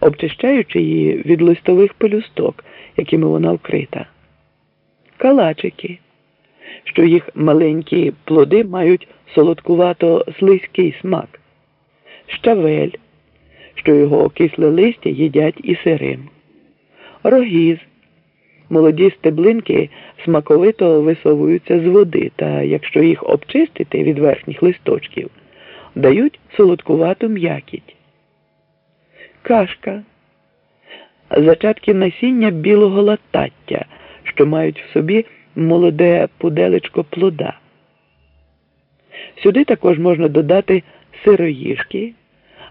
обчищаючи її від листових пелюсток, якими вона вкрита. Калачики, що їх маленькі плоди мають солодкувато слизький смак, щавель, що його кисле листя їдять і сирим, рогіз. Молоді стеблинки смаковито висовуються з води, та якщо їх обчистити від верхніх листочків, дають солодкувату м'якіть. Кашка, зачатки насіння білого латаття, що мають в собі молоде пуделечко плода. Сюди також можна додати сироїжки,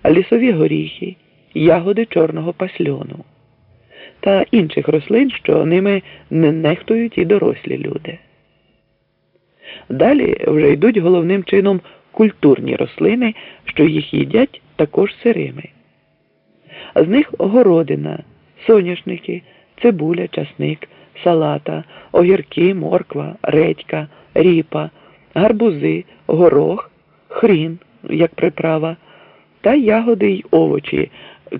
лісові горіхи, ягоди чорного пасльону та інших рослин, що ними не нехтують і дорослі люди. Далі вже йдуть головним чином культурні рослини, що їх їдять також сирими. З них городина, соняшники, цибуля, часник, салата, огірки, морква, редька, ріпа, гарбузи, горох, хрін, як приправа, та ягоди й овочі,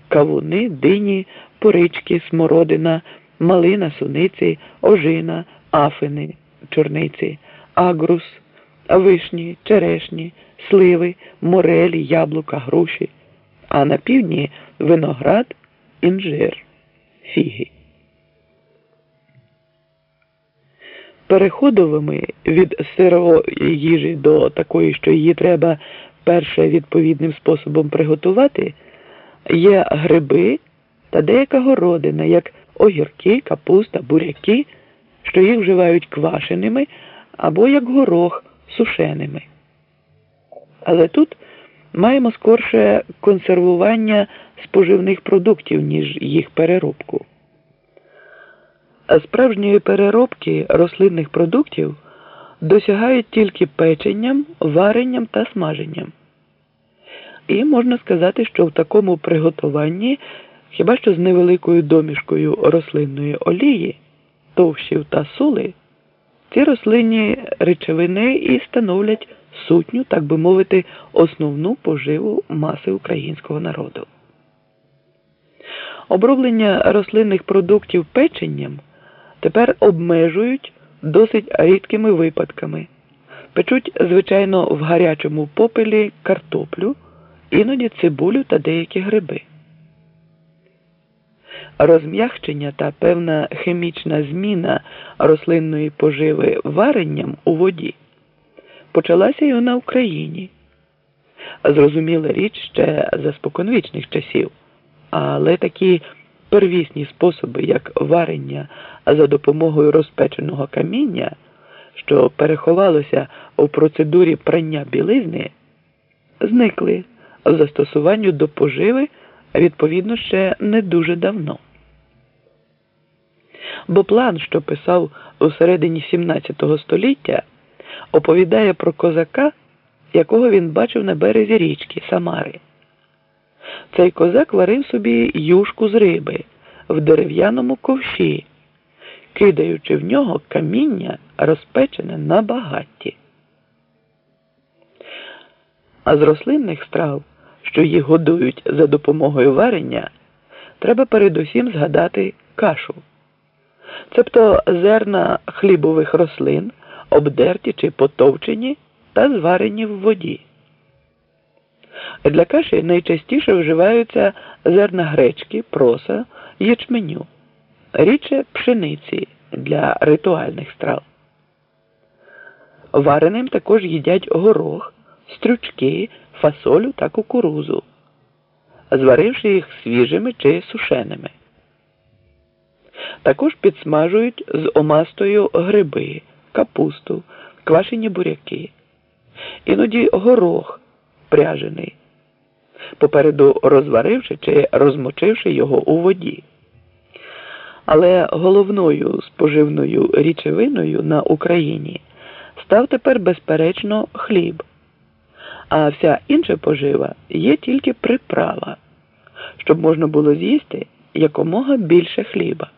кавуни, дині, порички, смородина, малина, суниці, ожина, афини, чорниці, агрус, вишні, черешні, сливи, морелі, яблука, груші, а на півдні виноград, інжир, фіги. Переходовими від сирової їжі до такої, що її треба перше відповідним способом приготувати, є гриби та деяка городина, як огірки, капуста, буряки, що їх вживають квашеними або як горох сушеними. Але тут маємо скорше консервування споживних продуктів, ніж їх переробку. Справжньої переробки рослинних продуктів досягають тільки печенням, варенням та смаженням. І можна сказати, що в такому приготуванні хіба що з невеликою домішкою рослинної олії, товщів та соли, ці рослинні речовини і становлять сутню, так би мовити, основну поживу маси українського народу. Оброблення рослинних продуктів печенням тепер обмежують досить рідкими випадками. Печуть, звичайно, в гарячому попелі картоплю, іноді цибулю та деякі гриби. Розм'якчення та певна хімічна зміна рослинної поживи варенням у воді почалася й на Україні. Зрозуміла річ ще за споконвічних часів, але такі первісні способи, як варення за допомогою розпеченого каміння, що переховалося у процедурі прання білизни, зникли в застосуванню до поживи відповідно ще не дуже давно. Бо план, що писав у середині 17 століття, оповідає про козака, якого він бачив на березі річки Самари. Цей козак варив собі юшку з риби в дерев'яному ковші, кидаючи в нього каміння, розпечене на багатті. А з рослинних страв, що їх годують за допомогою варення, треба передусім згадати кашу. Цебто зерна хлібових рослин, обдерті чи потовчені та зварені в воді. Для каші найчастіше вживаються зерна гречки, проса, ячменю, рідше пшениці для ритуальних страв. Вареним також їдять горох, стручки, фасолю та кукурузу, зваривши їх свіжими чи сушеними. Також підсмажують з омастою гриби, капусту, квашені буряки, іноді горох пряжений, попереду розваривши чи розмочивши його у воді. Але головною споживною річовиною на Україні став тепер, безперечно, хліб, а вся інша пожива є тільки приправа, щоб можна було з'їсти якомога більше хліба.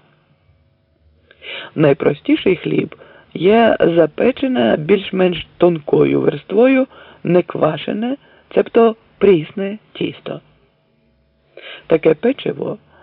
Найпростіший хліб є запечене більш-менш тонкою верствою неквашене, цебто прісне тісто. Таке печиво